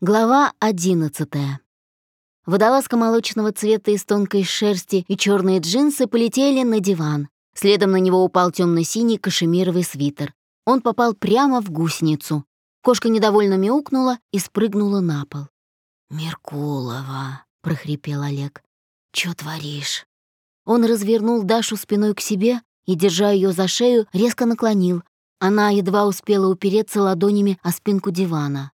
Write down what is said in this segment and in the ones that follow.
Глава одиннадцатая. Водолазка молочного цвета из тонкой шерсти и черные джинсы полетели на диван. Следом на него упал темно-синий кашемировый свитер. Он попал прямо в гусеницу. Кошка недовольно мяукнула и спрыгнула на пол. «Меркулова», — прохрипел Олег, — «чё творишь?» Он развернул Дашу спиной к себе и, держа ее за шею, резко наклонил. Она едва успела упереться ладонями о спинку дивана.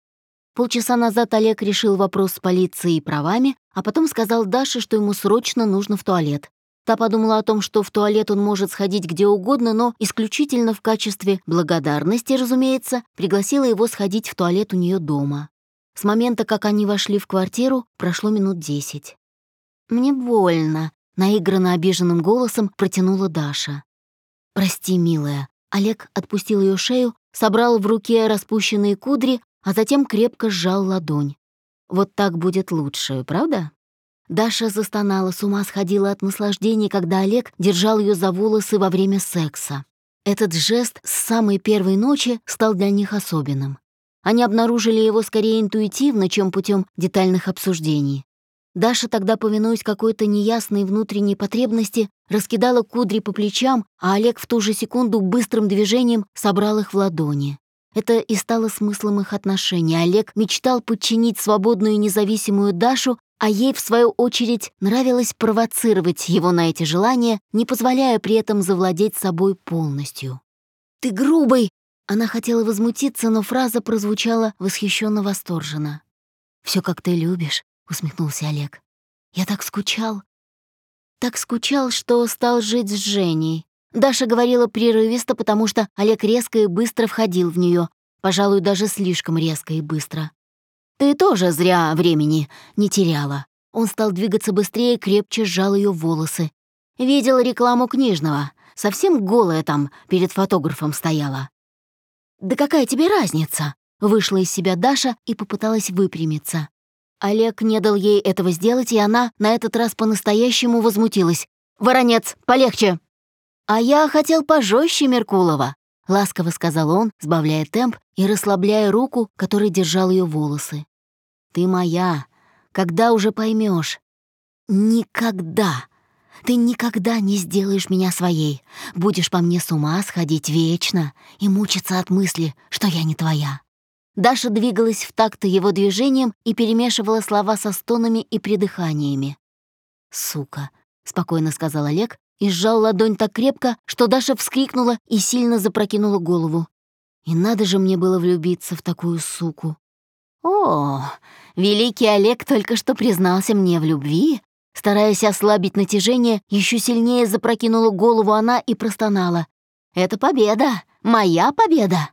Полчаса назад Олег решил вопрос с полицией и правами, а потом сказал Даше, что ему срочно нужно в туалет. Та подумала о том, что в туалет он может сходить где угодно, но исключительно в качестве благодарности, разумеется, пригласила его сходить в туалет у нее дома. С момента, как они вошли в квартиру, прошло минут десять. «Мне больно», — наигранно обиженным голосом протянула Даша. «Прости, милая». Олег отпустил ее шею, собрал в руке распущенные кудри, а затем крепко сжал ладонь. Вот так будет лучше, правда? Даша застонала, с ума сходила от наслаждения, когда Олег держал ее за волосы во время секса. Этот жест с самой первой ночи стал для них особенным. Они обнаружили его скорее интуитивно, чем путем детальных обсуждений. Даша тогда, повинуясь какой-то неясной внутренней потребности, раскидала кудри по плечам, а Олег в ту же секунду быстрым движением собрал их в ладони. Это и стало смыслом их отношений. Олег мечтал подчинить свободную и независимую Дашу, а ей, в свою очередь, нравилось провоцировать его на эти желания, не позволяя при этом завладеть собой полностью. «Ты грубый!» Она хотела возмутиться, но фраза прозвучала восхищенно восторженно. Все как ты любишь», — усмехнулся Олег. «Я так скучал». Так скучал, что стал жить с Женей. Даша говорила прерывисто, потому что Олег резко и быстро входил в нее, пожалуй, даже слишком резко и быстро. «Ты тоже зря времени не теряла». Он стал двигаться быстрее, крепче сжал ее волосы. Видел рекламу книжного. Совсем голая там перед фотографом стояла. «Да какая тебе разница?» Вышла из себя Даша и попыталась выпрямиться. Олег не дал ей этого сделать, и она на этот раз по-настоящему возмутилась. «Воронец, полегче!» «А я хотел пожестче Меркулова», — ласково сказал он, сбавляя темп и расслабляя руку, которой держал ее волосы. «Ты моя. Когда уже поймешь? «Никогда. Ты никогда не сделаешь меня своей. Будешь по мне с ума сходить вечно и мучиться от мысли, что я не твоя». Даша двигалась в такт его движением и перемешивала слова со стонами и придыханиями. «Сука», — спокойно сказал Олег и сжал ладонь так крепко, что Даша вскрикнула и сильно запрокинула голову. И надо же мне было влюбиться в такую суку. «О, великий Олег только что признался мне в любви», Стараясь ослабить натяжение, еще сильнее запрокинула голову она и простонала. «Это победа! Моя победа!»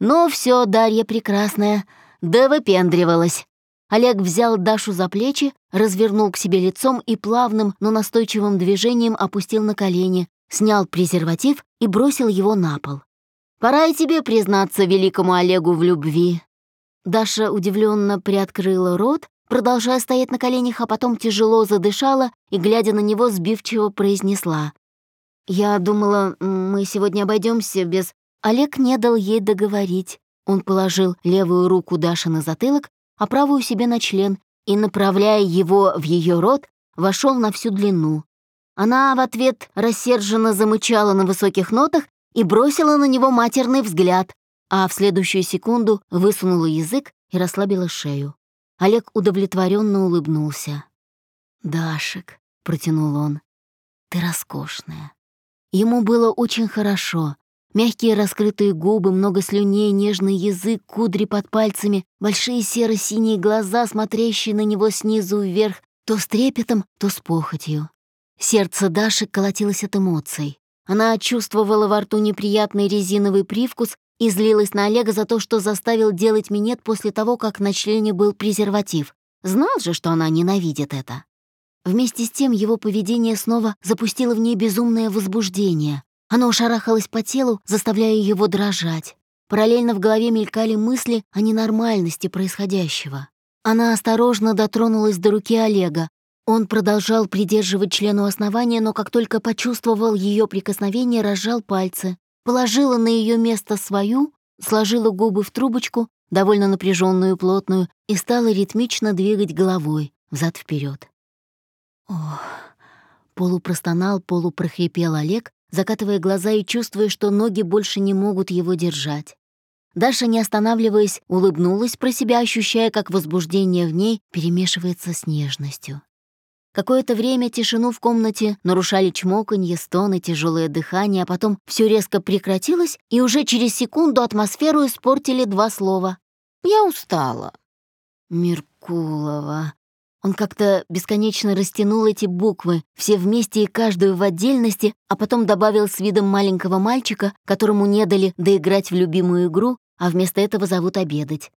«Ну все, Дарья прекрасная, да выпендривалась!» Олег взял Дашу за плечи, развернул к себе лицом и плавным, но настойчивым движением опустил на колени, снял презерватив и бросил его на пол. «Пора и тебе признаться великому Олегу в любви». Даша удивленно приоткрыла рот, продолжая стоять на коленях, а потом тяжело задышала и, глядя на него, сбивчиво произнесла. «Я думала, мы сегодня обойдемся без...» Олег не дал ей договорить. Он положил левую руку Даши на затылок, а правую себе на член и, направляя его в ее рот, вошел на всю длину. Она в ответ рассерженно замычала на высоких нотах и бросила на него матерный взгляд, а в следующую секунду высунула язык и расслабила шею. Олег удовлетворенно улыбнулся. «Дашек», — протянул он, — «ты роскошная». Ему было очень хорошо, Мягкие раскрытые губы, много слюней, нежный язык, кудри под пальцами, большие серо-синие глаза, смотрящие на него снизу вверх, то с трепетом, то с похотью. Сердце Даши колотилось от эмоций. Она чувствовала во рту неприятный резиновый привкус и злилась на Олега за то, что заставил делать минет после того, как на члене был презерватив. Знал же, что она ненавидит это. Вместе с тем его поведение снова запустило в ней безумное возбуждение. Оно шарахалось по телу, заставляя его дрожать. Параллельно в голове мелькали мысли о ненормальности происходящего. Она осторожно дотронулась до руки Олега. Он продолжал придерживать члену основания, но как только почувствовал ее прикосновение, разжал пальцы, положила на ее место свою, сложила губы в трубочку, довольно напряженную и плотную, и стала ритмично двигать головой взад вперед. Ох, полупростонал, полупрохрипел Олег, закатывая глаза и чувствуя, что ноги больше не могут его держать. Даша, не останавливаясь, улыбнулась про себя, ощущая, как возбуждение в ней перемешивается с нежностью. Какое-то время тишину в комнате нарушали чмоканье, стоны, тяжелое дыхание, а потом все резко прекратилось, и уже через секунду атмосферу испортили два слова. «Я устала». «Меркулова». Он как-то бесконечно растянул эти буквы, все вместе и каждую в отдельности, а потом добавил с видом маленького мальчика, которому не дали доиграть в любимую игру, а вместо этого зовут обедать.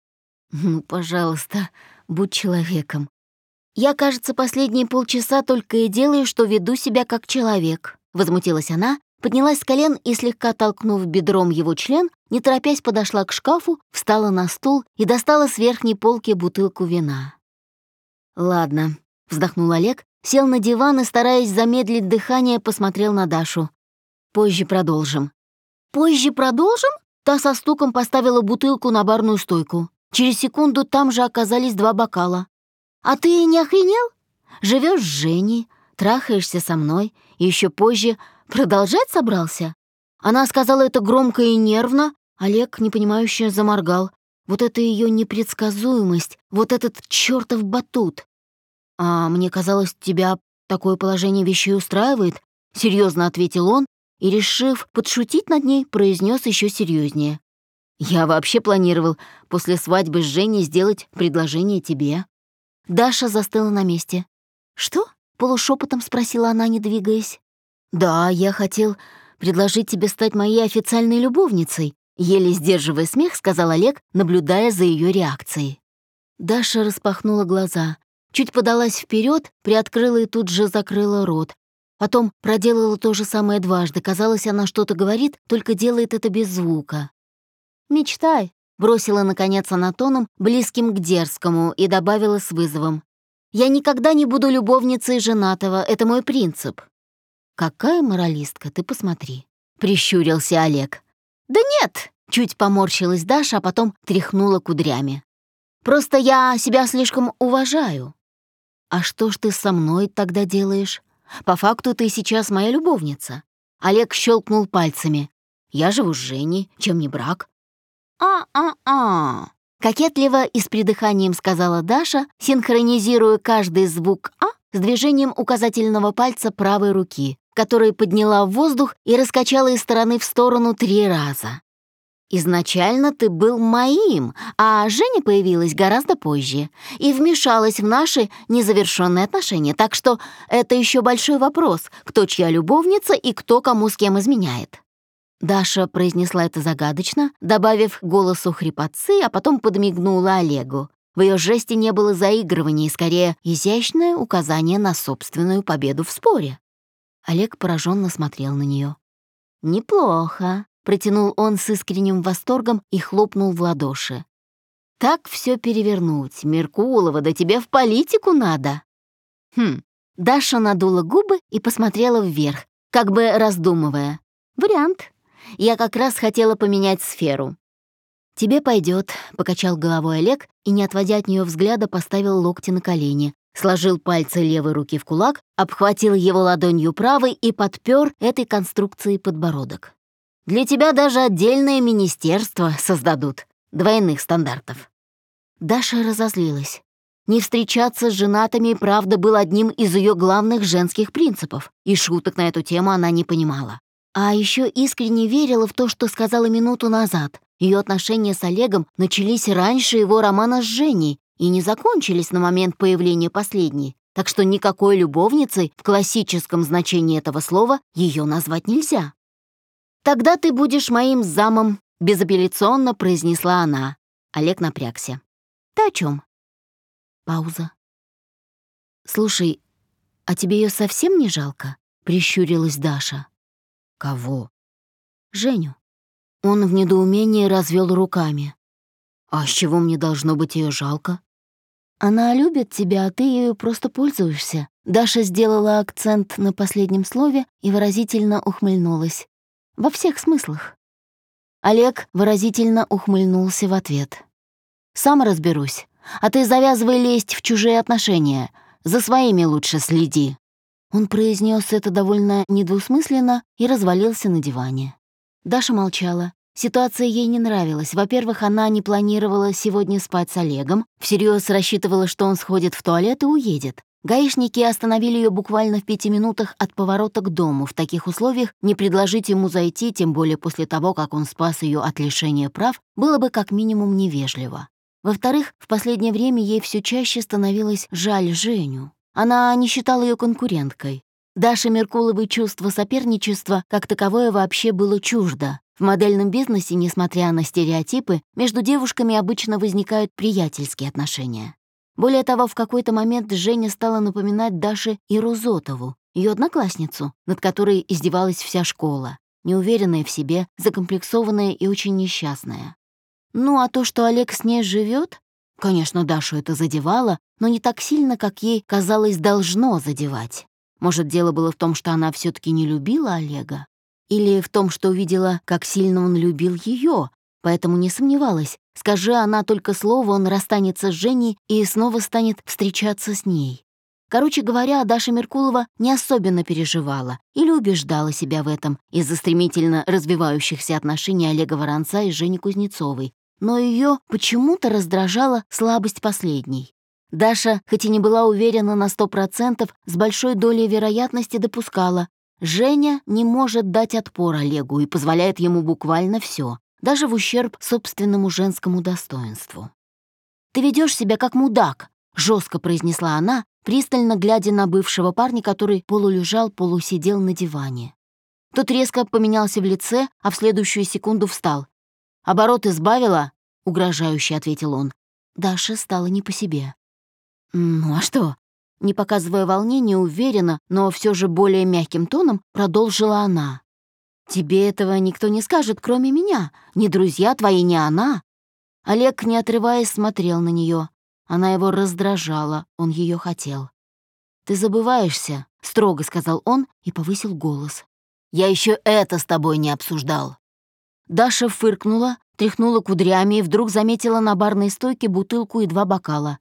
«Ну, пожалуйста, будь человеком. «Я, кажется, последние полчаса только и делаю, что веду себя как человек», — возмутилась она, поднялась с колен и, слегка толкнув бедром его член, не торопясь подошла к шкафу, встала на стул и достала с верхней полки бутылку вина. «Ладно», — вздохнул Олег, сел на диван и, стараясь замедлить дыхание, посмотрел на Дашу. «Позже продолжим». «Позже продолжим?» Та со стуком поставила бутылку на барную стойку. Через секунду там же оказались два бокала. «А ты не охренел? Живешь с Женей, трахаешься со мной, и еще позже продолжать собрался?» Она сказала это громко и нервно. Олег, непонимающе, заморгал. Вот это ее непредсказуемость, вот этот чертов батут. «А мне казалось, тебя такое положение вещей устраивает?» — серьезно ответил он и, решив подшутить над ней, произнес еще серьезнее. «Я вообще планировал после свадьбы с Женей сделать предложение тебе». Даша застыла на месте. «Что?» — полушепотом спросила она, не двигаясь. «Да, я хотел предложить тебе стать моей официальной любовницей», еле сдерживая смех, сказал Олег, наблюдая за ее реакцией. Даша распахнула глаза, чуть подалась вперед, приоткрыла и тут же закрыла рот. Потом проделала то же самое дважды. Казалось, она что-то говорит, только делает это без звука. «Мечтай», Бросила, наконец, она тоном, близким к дерзкому, и добавила с вызовом. «Я никогда не буду любовницей женатого, это мой принцип». «Какая моралистка, ты посмотри», — прищурился Олег. «Да нет!» — чуть поморщилась Даша, а потом тряхнула кудрями. «Просто я себя слишком уважаю». «А что ж ты со мной тогда делаешь? По факту ты сейчас моя любовница». Олег щелкнул пальцами. «Я живу с Женей, чем не брак. «А-а-а!» Кокетливо и с придыханием сказала Даша, синхронизируя каждый звук «а» с движением указательного пальца правой руки, который подняла в воздух и раскачала из стороны в сторону три раза. «Изначально ты был моим, а Женя появилась гораздо позже и вмешалась в наши незавершенные отношения, так что это еще большой вопрос, кто чья любовница и кто кому с кем изменяет». Даша произнесла это загадочно, добавив голосу хрипотцы, а потом подмигнула Олегу. В ее жесте не было заигрывания, скорее изящное указание на собственную победу в споре. Олег пораженно смотрел на нее. «Неплохо», — протянул он с искренним восторгом и хлопнул в ладоши. «Так все перевернуть, Меркулова, да тебе в политику надо!» Хм, Даша надула губы и посмотрела вверх, как бы раздумывая. «Вариант. Я как раз хотела поменять сферу». «Тебе пойдет, покачал головой Олег и, не отводя от нее взгляда, поставил локти на колени, сложил пальцы левой руки в кулак, обхватил его ладонью правой и подпер этой конструкцией подбородок. «Для тебя даже отдельное министерство создадут, двойных стандартов». Даша разозлилась. Не встречаться с женатыми, правда, был одним из ее главных женских принципов, и шуток на эту тему она не понимала. А еще искренне верила в то, что сказала минуту назад. Ее отношения с Олегом начались раньше его романа с Женей и не закончились на момент появления последней. Так что никакой любовницей в классическом значении этого слова ее назвать нельзя. «Тогда ты будешь моим замом», — безапелляционно произнесла она. Олег напрягся. «Ты о чем? Пауза. «Слушай, а тебе ее совсем не жалко?» — прищурилась Даша. Кого? Женю. Он в недоумении развел руками. А с чего мне должно быть ее жалко? Она любит тебя, а ты ею просто пользуешься. Даша сделала акцент на последнем слове и выразительно ухмыльнулась. Во всех смыслах. Олег выразительно ухмыльнулся в ответ. Сам разберусь. А ты завязывай лезть в чужие отношения. За своими лучше следи». Он произнес это довольно недвусмысленно и развалился на диване. Даша молчала. Ситуация ей не нравилась. Во-первых, она не планировала сегодня спать с Олегом, всерьез рассчитывала, что он сходит в туалет и уедет. Гаишники остановили ее буквально в пяти минутах от поворота к дому. В таких условиях не предложить ему зайти, тем более после того, как он спас ее от лишения прав, было бы как минимум невежливо. Во-вторых, в последнее время ей все чаще становилось жаль Женю. Она не считала ее конкуренткой. Даше Меркуловой чувство соперничества как таковое вообще было чуждо. В модельном бизнесе, несмотря на стереотипы, между девушками обычно возникают приятельские отношения. Более того, в какой-то момент Женя стала напоминать Даше Иру Зотову, ее одноклассницу, над которой издевалась вся школа, неуверенная в себе, закомплексованная и очень несчастная. Ну а то, что Олег с ней живет, конечно, Дашу это задевало, но не так сильно, как ей казалось должно задевать. Может, дело было в том, что она все таки не любила Олега? Или в том, что увидела, как сильно он любил ее, поэтому не сомневалась. Скажи она только слово, он расстанется с Женей и снова станет встречаться с ней. Короче говоря, Даша Меркулова не особенно переживала или убеждала себя в этом из-за стремительно развивающихся отношений Олега Воронца и Жени Кузнецовой, но ее почему-то раздражала слабость последней. Даша, хоть и не была уверена на сто процентов, с большой долей вероятности допускала, Женя не может дать отпор Олегу и позволяет ему буквально все, даже в ущерб собственному женскому достоинству. «Ты ведешь себя как мудак», — жестко произнесла она, пристально глядя на бывшего парня, который полулежал, полусидел на диване. Тот резко поменялся в лице, а в следующую секунду встал. «Оборот избавила?» — угрожающе ответил он. Даша стала не по себе. «Ну а что?» Не показывая волнения, уверенно, но все же более мягким тоном, продолжила она. «Тебе этого никто не скажет, кроме меня. Ни друзья твои, ни она». Олег, не отрываясь, смотрел на нее. Она его раздражала, он ее хотел. «Ты забываешься», — строго сказал он и повысил голос. «Я еще это с тобой не обсуждал». Даша фыркнула, тряхнула кудрями и вдруг заметила на барной стойке бутылку и два бокала.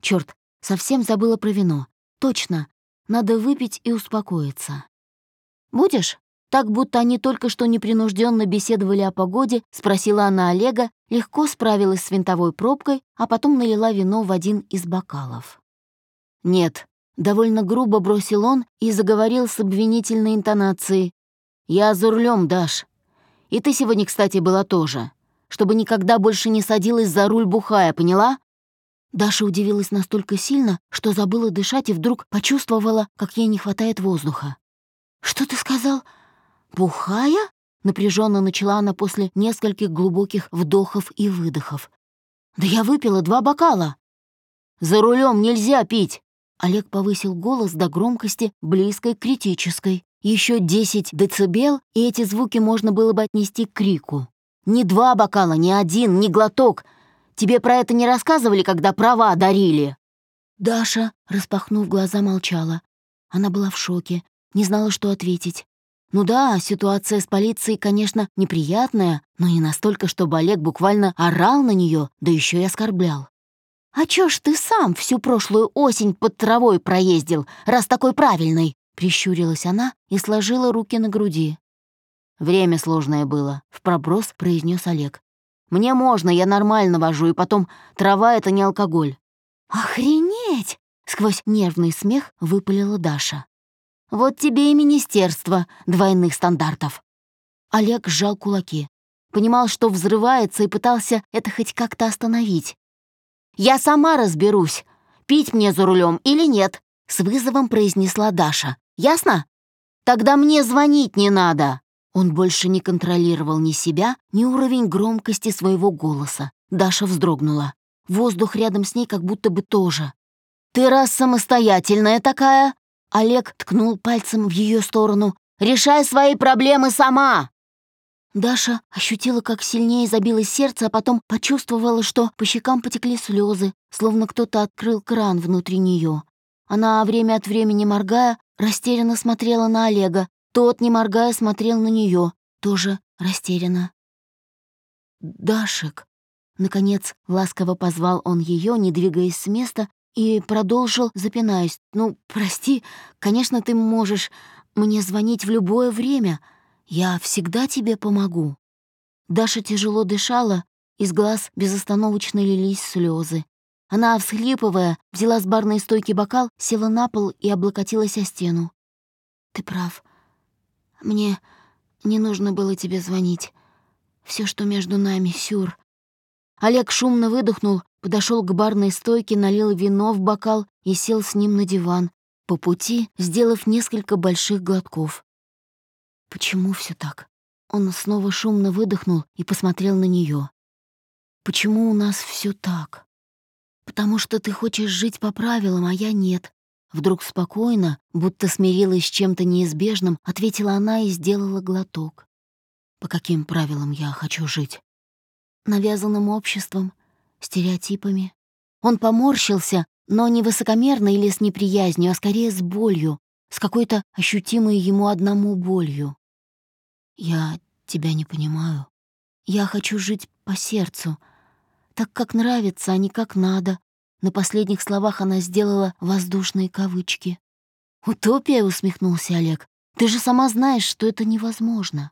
Черт, Совсем забыла про вино. Точно, надо выпить и успокоиться. «Будешь?» Так, будто они только что непринужденно беседовали о погоде, спросила она Олега, легко справилась с винтовой пробкой, а потом налила вино в один из бокалов. «Нет», — довольно грубо бросил он и заговорил с обвинительной интонацией. «Я за рулем, Даш. И ты сегодня, кстати, была тоже. Чтобы никогда больше не садилась за руль бухая, поняла? Даша удивилась настолько сильно, что забыла дышать и вдруг почувствовала, как ей не хватает воздуха. «Что ты сказал? Бухая?» — напряженно начала она после нескольких глубоких вдохов и выдохов. «Да я выпила два бокала!» «За рулем нельзя пить!» Олег повысил голос до громкости, близкой к критической. Еще 10 децибел, и эти звуки можно было бы отнести к крику. «Не два бокала, не один, не глоток, Тебе про это не рассказывали, когда права дарили?» Даша, распахнув глаза, молчала. Она была в шоке, не знала, что ответить. Ну да, ситуация с полицией, конечно, неприятная, но не настолько, чтобы Олег буквально орал на нее, да еще и оскорблял. «А чё ж ты сам всю прошлую осень под травой проездил, раз такой правильный?» Прищурилась она и сложила руки на груди. «Время сложное было», — в проброс произнес Олег. Мне можно, я нормально вожу, и потом трава — это не алкоголь». «Охренеть!» — сквозь нервный смех выпалила Даша. «Вот тебе и министерство двойных стандартов». Олег сжал кулаки. Понимал, что взрывается, и пытался это хоть как-то остановить. «Я сама разберусь, пить мне за рулем или нет», — с вызовом произнесла Даша. «Ясно? Тогда мне звонить не надо». Он больше не контролировал ни себя, ни уровень громкости своего голоса. Даша вздрогнула. Воздух рядом с ней как будто бы тоже. «Ты раз самостоятельная такая!» Олег ткнул пальцем в ее сторону. «Решай свои проблемы сама!» Даша ощутила, как сильнее забилось сердце, а потом почувствовала, что по щекам потекли слезы, словно кто-то открыл кран внутри нее. Она, время от времени моргая, растерянно смотрела на Олега, тот, не моргая, смотрел на нее, тоже растерянно. «Дашек», Наконец, ласково позвал он ее, не двигаясь с места, и продолжил, запинаясь. «Ну, прости, конечно, ты можешь мне звонить в любое время. Я всегда тебе помогу». Даша тяжело дышала, из глаз безостановочно лились слезы. Она, всхлипывая, взяла с барной стойки бокал, села на пол и облокотилась о стену. «Ты прав. Мне не нужно было тебе звонить. Все, что между нами, сюр. Олег шумно выдохнул, подошел к барной стойке, налил вино в бокал и сел с ним на диван, по пути сделав несколько больших глотков. Почему все так? Он снова шумно выдохнул и посмотрел на нее. Почему у нас все так? Потому что ты хочешь жить по правилам, а я нет. Вдруг спокойно, будто смирилась с чем-то неизбежным, ответила она и сделала глоток. По каким правилам я хочу жить? Навязанным обществом, стереотипами. Он поморщился, но не высокомерно или с неприязнью, а скорее с болью, с какой-то ощутимой ему одному болью. «Я тебя не понимаю. Я хочу жить по сердцу, так, как нравится, а не как надо». На последних словах она сделала воздушные кавычки. «Утопия?» — усмехнулся Олег. «Ты же сама знаешь, что это невозможно».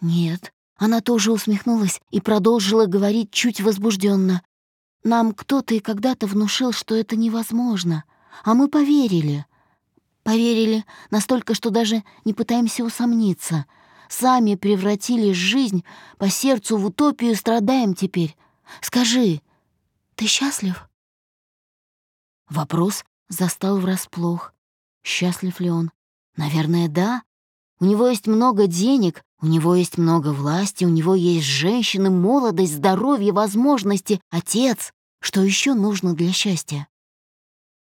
«Нет». Она тоже усмехнулась и продолжила говорить чуть возбужденно. «Нам кто-то и когда-то внушил, что это невозможно, а мы поверили. Поверили настолько, что даже не пытаемся усомниться. Сами превратили жизнь по сердцу в утопию страдаем теперь. Скажи, ты счастлив?» Вопрос застал врасплох. Счастлив ли он? Наверное, да. У него есть много денег, у него есть много власти, у него есть женщины, молодость, здоровье, возможности, отец. Что еще нужно для счастья?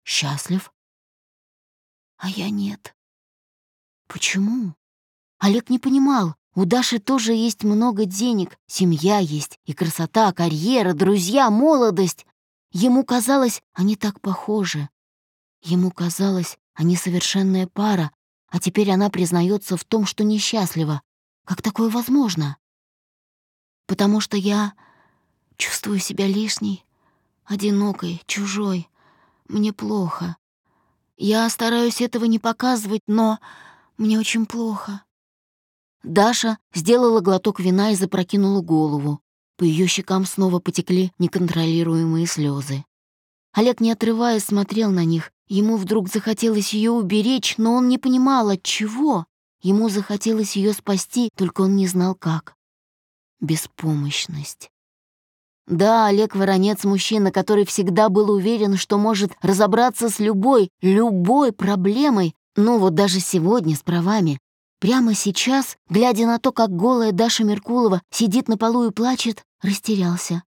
Счастлив? А я нет. Почему? Олег не понимал. У Даши тоже есть много денег, семья есть, и красота, карьера, друзья, молодость. Ему казалось, они так похожи. Ему казалось, они совершенная пара, а теперь она признается в том, что несчастлива. Как такое возможно? Потому что я чувствую себя лишней, одинокой, чужой. Мне плохо. Я стараюсь этого не показывать, но мне очень плохо. Даша сделала глоток вина и запрокинула голову. По ее щекам снова потекли неконтролируемые слезы. Олег, не отрываясь, смотрел на них, Ему вдруг захотелось ее уберечь, но он не понимал, от чего. Ему захотелось ее спасти, только он не знал как. Беспомощность. Да, Олег Воронец — мужчина, который всегда был уверен, что может разобраться с любой, любой проблемой, ну вот даже сегодня с правами. Прямо сейчас, глядя на то, как голая Даша Меркулова сидит на полу и плачет, растерялся.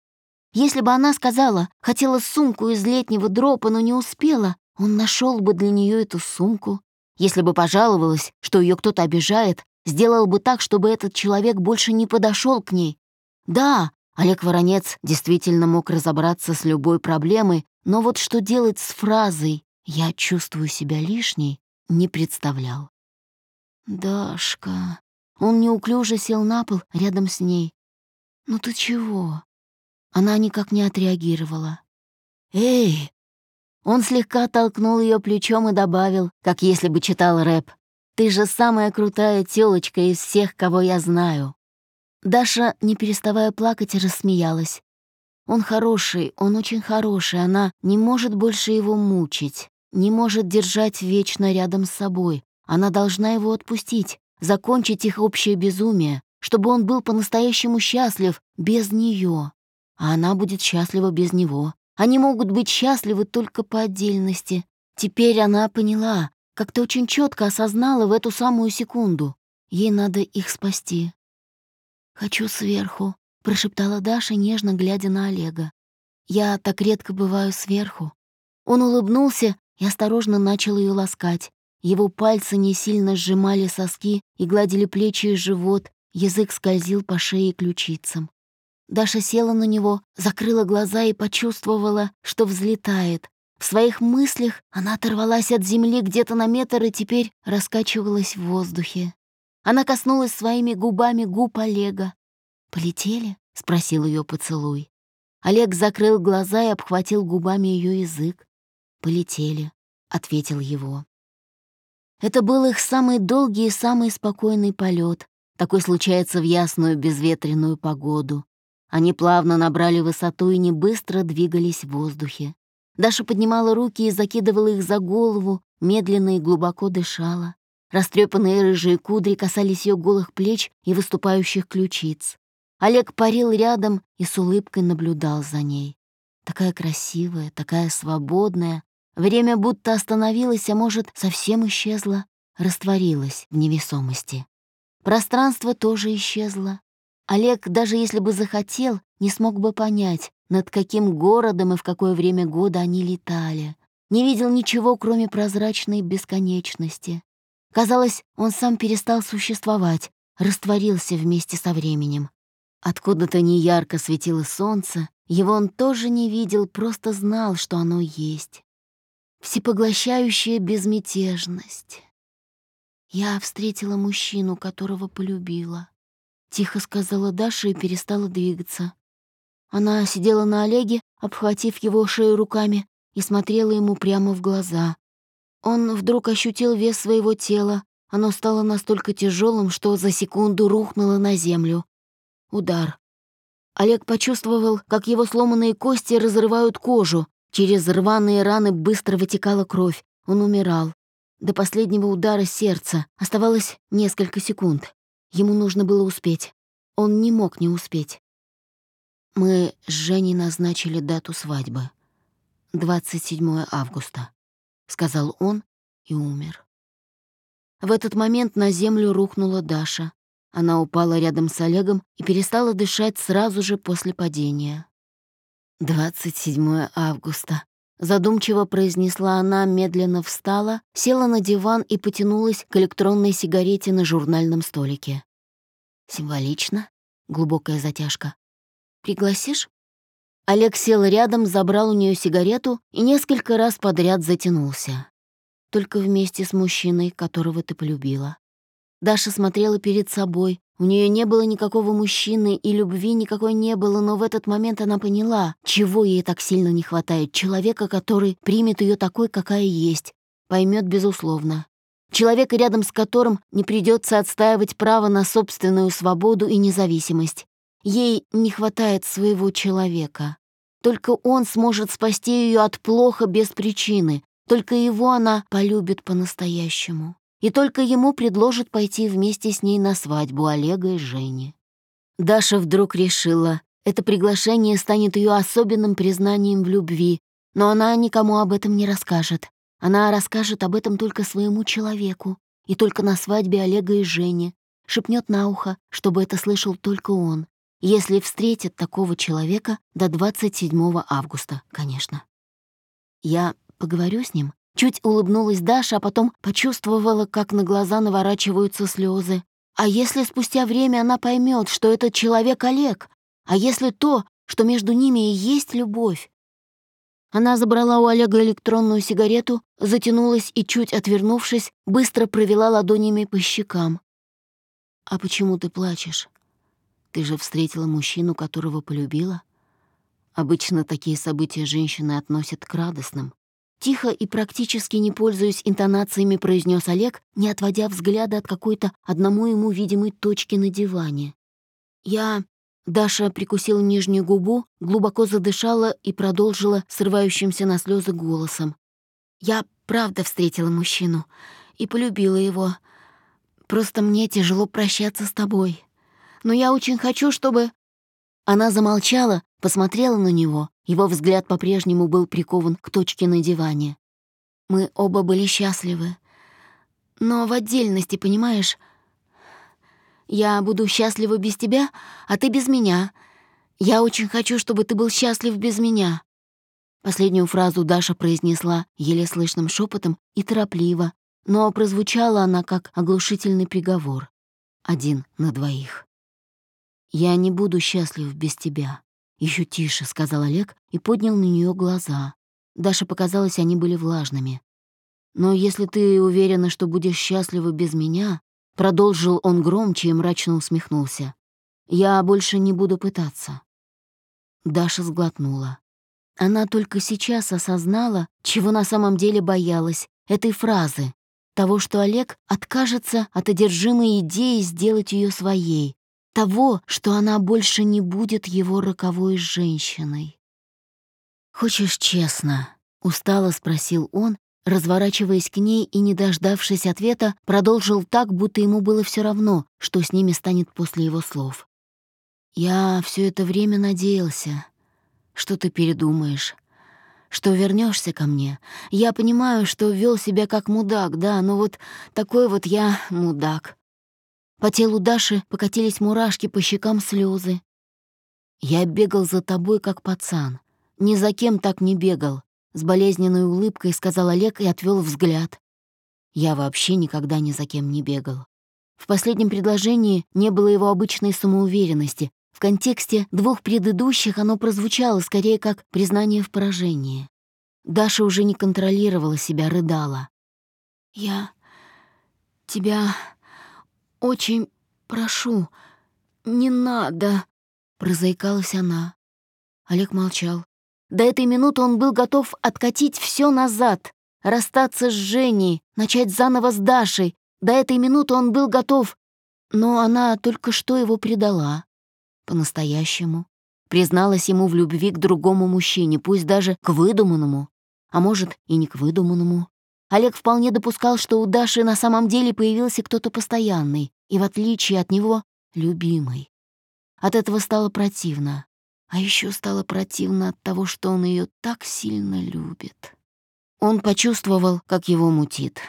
Если бы она сказала, хотела сумку из летнего дропа, но не успела, он нашел бы для нее эту сумку. Если бы пожаловалась, что ее кто-то обижает, сделал бы так, чтобы этот человек больше не подошел к ней. Да, Олег Воронец действительно мог разобраться с любой проблемой, но вот что делать с фразой «я чувствую себя лишней» не представлял. «Дашка...» Он неуклюже сел на пол рядом с ней. «Ну ты чего?» Она никак не отреагировала. «Эй, он слегка толкнул ее плечом и добавил, как если бы читал рэп. «Ты же самая крутая тёлочка из всех, кого я знаю». Даша, не переставая плакать, рассмеялась. «Он хороший, он очень хороший, она не может больше его мучить, не может держать вечно рядом с собой. Она должна его отпустить, закончить их общее безумие, чтобы он был по-настоящему счастлив без нее, а она будет счастлива без него. Они могут быть счастливы только по отдельности. Теперь она поняла, как-то очень четко осознала в эту самую секунду. Ей надо их спасти. «Хочу сверху», — прошептала Даша, нежно глядя на Олега. «Я так редко бываю сверху». Он улыбнулся и осторожно начал ее ласкать. Его пальцы не сильно сжимали соски и гладили плечи и живот, язык скользил по шее и ключицам. Даша села на него, закрыла глаза и почувствовала, что взлетает. В своих мыслях она оторвалась от земли где-то на метр и теперь раскачивалась в воздухе. Она коснулась своими губами губ Олега. «Полетели?» — спросил ее поцелуй. Олег закрыл глаза и обхватил губами ее язык. «Полетели», — ответил его. Это был их самый долгий и самый спокойный полет. Такой случается в ясную безветренную погоду. Они плавно набрали высоту и не быстро двигались в воздухе. Даша поднимала руки и закидывала их за голову, медленно и глубоко дышала. Растрепанные рыжие кудри касались ее голых плеч и выступающих ключиц. Олег парил рядом и с улыбкой наблюдал за ней. Такая красивая, такая свободная. Время будто остановилось, а может, совсем исчезло, растворилось в невесомости. Пространство тоже исчезло. Олег, даже если бы захотел, не смог бы понять, над каким городом и в какое время года они летали. Не видел ничего, кроме прозрачной бесконечности. Казалось, он сам перестал существовать, растворился вместе со временем. Откуда-то неярко светило солнце, его он тоже не видел, просто знал, что оно есть. Всепоглощающая безмятежность. «Я встретила мужчину, которого полюбила», — тихо сказала Даша и перестала двигаться. Она сидела на Олеге, обхватив его шею руками, и смотрела ему прямо в глаза. Он вдруг ощутил вес своего тела. Оно стало настолько тяжелым, что за секунду рухнуло на землю. Удар. Олег почувствовал, как его сломанные кости разрывают кожу. Через рваные раны быстро вытекала кровь. Он умирал. До последнего удара сердца оставалось несколько секунд. Ему нужно было успеть. Он не мог не успеть. Мы с Женей назначили дату свадьбы. 27 августа, сказал он и умер. В этот момент на землю рухнула Даша. Она упала рядом с Олегом и перестала дышать сразу же после падения. 27 августа, Задумчиво произнесла она, медленно встала, села на диван и потянулась к электронной сигарете на журнальном столике. Символично. Глубокая затяжка. «Пригласишь?» Олег сел рядом, забрал у нее сигарету и несколько раз подряд затянулся. Только вместе с мужчиной, которого ты полюбила. Даша смотрела перед собой, у нее не было никакого мужчины, и любви никакой не было, но в этот момент она поняла, чего ей так сильно не хватает. Человека, который примет ее такой, какая есть, поймет безусловно. Человека, рядом с которым не придется отстаивать право на собственную свободу и независимость. Ей не хватает своего человека. Только он сможет спасти ее от плохо без причины. Только его она полюбит по-настоящему и только ему предложат пойти вместе с ней на свадьбу Олега и Жени. Даша вдруг решила, это приглашение станет ее особенным признанием в любви, но она никому об этом не расскажет. Она расскажет об этом только своему человеку, и только на свадьбе Олега и Жени, шепнет на ухо, чтобы это слышал только он, если встретит такого человека до 27 августа, конечно. Я поговорю с ним, Чуть улыбнулась Даша, а потом почувствовала, как на глаза наворачиваются слезы. А если спустя время она поймет, что этот человек Олег? А если то, что между ними и есть любовь? Она забрала у Олега электронную сигарету, затянулась и, чуть отвернувшись, быстро провела ладонями по щекам. «А почему ты плачешь? Ты же встретила мужчину, которого полюбила?» Обычно такие события женщины относят к радостным. Тихо и практически не пользуясь интонациями, произнес Олег, не отводя взгляда от какой-то одному ему видимой точки на диване. «Я...» Даша прикусила нижнюю губу, глубоко задышала и продолжила срывающимся на слезы голосом. «Я правда встретила мужчину и полюбила его. Просто мне тяжело прощаться с тобой. Но я очень хочу, чтобы...» Она замолчала, посмотрела на него, его взгляд по-прежнему был прикован к точке на диване. Мы оба были счастливы. Но в отдельности, понимаешь? Я буду счастлива без тебя, а ты без меня. Я очень хочу, чтобы ты был счастлив без меня. Последнюю фразу Даша произнесла еле слышным шепотом и торопливо, но прозвучала она как оглушительный приговор. Один на двоих. «Я не буду счастлив без тебя», еще тише», — сказал Олег и поднял на нее глаза. Даша показалось, они были влажными. «Но если ты уверена, что будешь счастлива без меня», — продолжил он громче и мрачно усмехнулся, «я больше не буду пытаться». Даша сглотнула. Она только сейчас осознала, чего на самом деле боялась, этой фразы, того, что Олег откажется от одержимой идеи сделать ее своей, того, что она больше не будет его роковой женщиной. «Хочешь честно?» — устало спросил он, разворачиваясь к ней и, не дождавшись ответа, продолжил так, будто ему было все равно, что с ними станет после его слов. «Я все это время надеялся, что ты передумаешь, что вернешься ко мне. Я понимаю, что вел себя как мудак, да, но вот такой вот я мудак». По телу Даши покатились мурашки, по щекам слезы. «Я бегал за тобой, как пацан. Ни за кем так не бегал. С болезненной улыбкой сказал Олег и отвел взгляд. Я вообще никогда ни за кем не бегал. В последнем предложении не было его обычной самоуверенности. В контексте двух предыдущих оно прозвучало скорее как признание в поражении. Даша уже не контролировала себя, рыдала. «Я тебя очень прошу, не надо», — прозаикалась она. Олег молчал. До этой минуты он был готов откатить все назад, расстаться с Женей, начать заново с Дашей. До этой минуты он был готов, но она только что его предала. По-настоящему. Призналась ему в любви к другому мужчине, пусть даже к выдуманному, а может и не к выдуманному. Олег вполне допускал, что у Даши на самом деле появился кто-то постоянный и, в отличие от него, любимый. От этого стало противно. А еще стало противно от того, что он ее так сильно любит. Он почувствовал, как его мутит.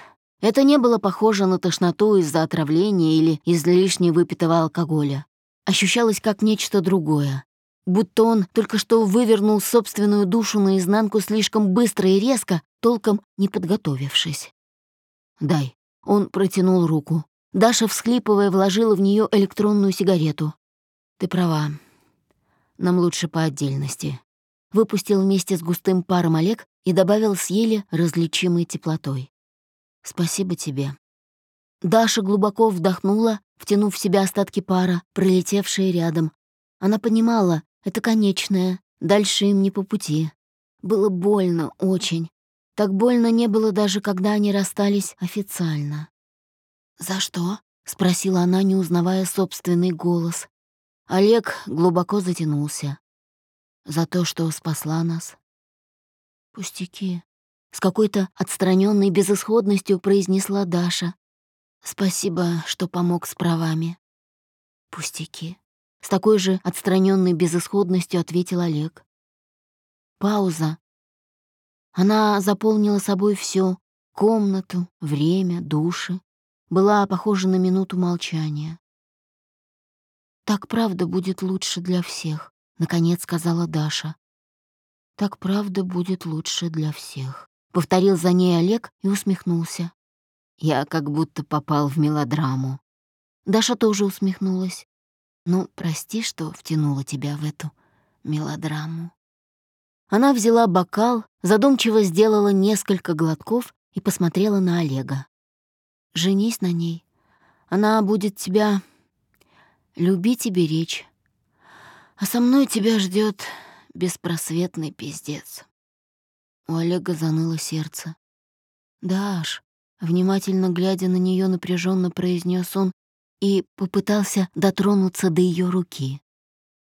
Это не было похоже на тошноту из-за отравления или излишне выпитого алкоголя. Ощущалось как нечто другое. Будто он только что вывернул собственную душу наизнанку слишком быстро и резко, толком не подготовившись. «Дай». Он протянул руку. Даша, всхлипывая, вложила в нее электронную сигарету. «Ты права. Нам лучше по отдельности. Выпустил вместе с густым паром Олег и добавил с еле различимой теплотой. Спасибо тебе. Даша глубоко вдохнула, втянув в себя остатки пара, пролетевшие рядом. Она понимала, это конечное, дальше им не по пути. Было больно, очень. Так больно не было даже, когда они расстались официально. «За что?» — спросила она, не узнавая собственный голос. Олег глубоко затянулся. За то, что спасла нас. «Пустяки», — с какой-то отстраненной безысходностью произнесла Даша. «Спасибо, что помог с правами». «Пустяки», — с такой же отстраненной безысходностью ответил Олег. Пауза. Она заполнила собой все: комнату, время, души. Была похожа на минуту молчания. «Так правда будет лучше для всех», — наконец сказала Даша. «Так правда будет лучше для всех», — повторил за ней Олег и усмехнулся. «Я как будто попал в мелодраму». Даша тоже усмехнулась. «Ну, прости, что втянула тебя в эту мелодраму». Она взяла бокал, задумчиво сделала несколько глотков и посмотрела на Олега. «Женись на ней. Она будет тебя любить и беречь. А со мной тебя ждет беспросветный пиздец. У Олега заныло сердце. «Даш», внимательно глядя на нее, напряженно произнес он и попытался дотронуться до ее руки.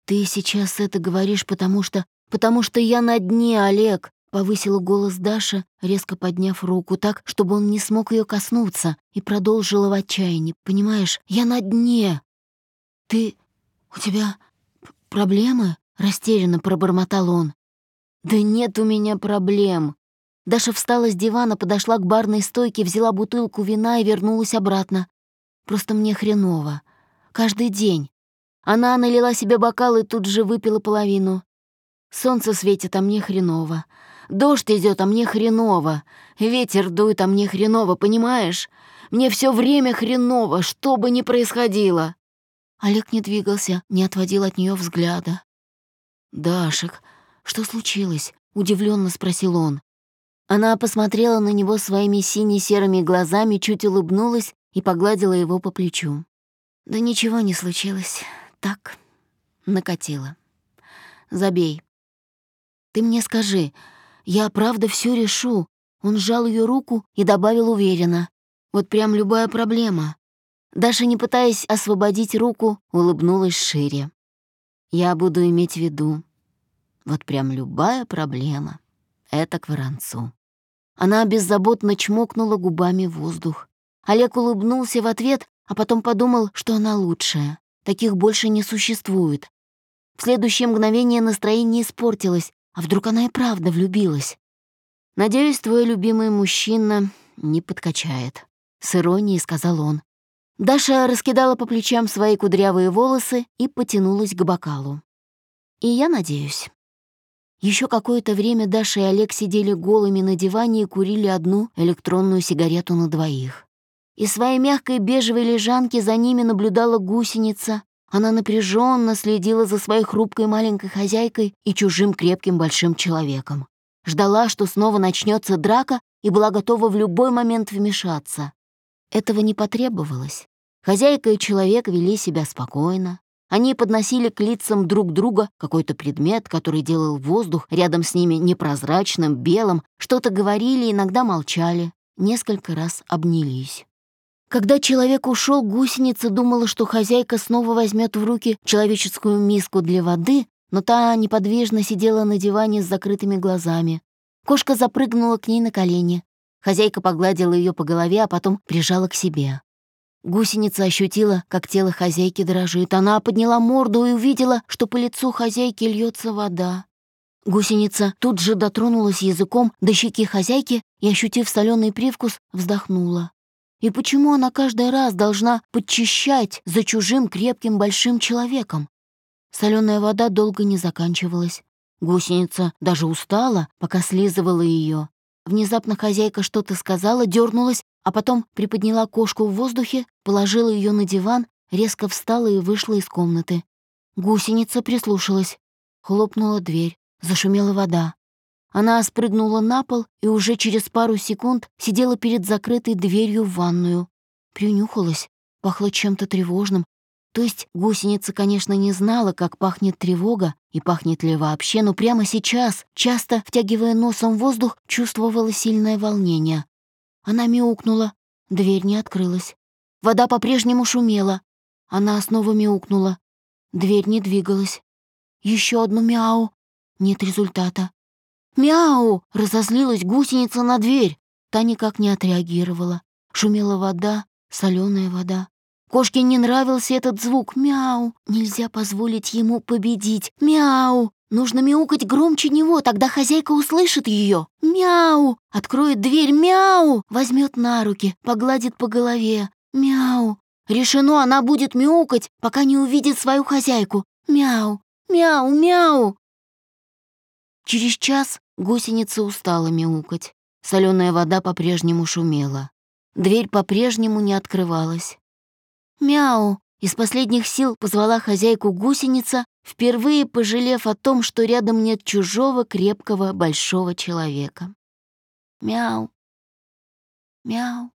«Ты сейчас это говоришь, потому что... Потому что я на дне, Олег!» Повысила голос Даша, резко подняв руку так, чтобы он не смог ее коснуться, и продолжила в отчаянии. «Понимаешь, я на дне!» «Ты... у тебя проблемы?» — растерянно пробормотал он. «Да нет у меня проблем». Даша встала с дивана, подошла к барной стойке, взяла бутылку вина и вернулась обратно. «Просто мне хреново. Каждый день». Она налила себе бокал и тут же выпила половину. Солнце светит, а мне хреново. Дождь идет, а мне хреново. Ветер дует, а мне хреново, понимаешь? Мне все время хреново, что бы ни происходило. Олег не двигался, не отводил от нее взгляда. «Дашек, что случилось?» — удивленно спросил он. Она посмотрела на него своими сине-серыми глазами, чуть улыбнулась и погладила его по плечу. «Да ничего не случилось. Так, накатило. забей. Ты мне скажи, я правда все решу. Он сжал ее руку и добавил уверенно. Вот прям любая проблема. Даша, не пытаясь освободить руку, улыбнулась шире. Я буду иметь в виду. Вот прям любая проблема. Это к Воронцу. Она беззаботно чмокнула губами воздух. Олег улыбнулся в ответ, а потом подумал, что она лучшая. Таких больше не существует. В следующее мгновение настроение испортилось, а вдруг она и правда влюбилась? «Надеюсь, твой любимый мужчина не подкачает», — с иронией сказал он. Даша раскидала по плечам свои кудрявые волосы и потянулась к бокалу. «И я надеюсь». Еще какое-то время Даша и Олег сидели голыми на диване и курили одну электронную сигарету на двоих. Из своей мягкой бежевой лежанки за ними наблюдала гусеница. Она напряженно следила за своей хрупкой маленькой хозяйкой и чужим крепким большим человеком. Ждала, что снова начнется драка, и была готова в любой момент вмешаться. Этого не потребовалось. Хозяйка и человек вели себя спокойно. Они подносили к лицам друг друга какой-то предмет, который делал воздух рядом с ними непрозрачным, белым, что-то говорили, иногда молчали, несколько раз обнялись. Когда человек ушел, гусеница думала, что хозяйка снова возьмет в руки человеческую миску для воды, но та неподвижно сидела на диване с закрытыми глазами. Кошка запрыгнула к ней на колени. Хозяйка погладила ее по голове, а потом прижала к себе. Гусеница ощутила, как тело хозяйки дрожит. Она подняла морду и увидела, что по лицу хозяйки льется вода. Гусеница тут же дотронулась языком до щеки хозяйки и, ощутив соленый привкус, вздохнула. И почему она каждый раз должна подчищать за чужим крепким большим человеком? Соленая вода долго не заканчивалась. Гусеница даже устала, пока слизывала ее. Внезапно хозяйка что-то сказала, дернулась а потом приподняла кошку в воздухе, положила ее на диван, резко встала и вышла из комнаты. Гусеница прислушалась. Хлопнула дверь, зашумела вода. Она спрыгнула на пол и уже через пару секунд сидела перед закрытой дверью в ванную. Принюхалась, пахло чем-то тревожным. То есть гусеница, конечно, не знала, как пахнет тревога и пахнет ли вообще, но прямо сейчас, часто втягивая носом воздух, чувствовала сильное волнение. Она мяукнула. Дверь не открылась. Вода по-прежнему шумела. Она снова мяукнула. Дверь не двигалась. Еще одно мяу. Нет результата. «Мяу!» — разозлилась гусеница на дверь. Та никак не отреагировала. Шумела вода, соленая вода. Кошке не нравился этот звук. Мяу! Нельзя позволить ему победить. Мяу! Нужно мяукать громче него, тогда хозяйка услышит ее. Мяу! Откроет дверь, мяу! Возьмет на руки, погладит по голове. Мяу! Решено, она будет мяукать, пока не увидит свою хозяйку. Мяу! Мяу! Мяу! Через час гусеница устала мяукать. Соленая вода по-прежнему шумела. Дверь по-прежнему не открывалась. «Мяу!» Из последних сил позвала хозяйку гусеница, впервые пожалев о том, что рядом нет чужого крепкого большого человека. Мяу, мяу.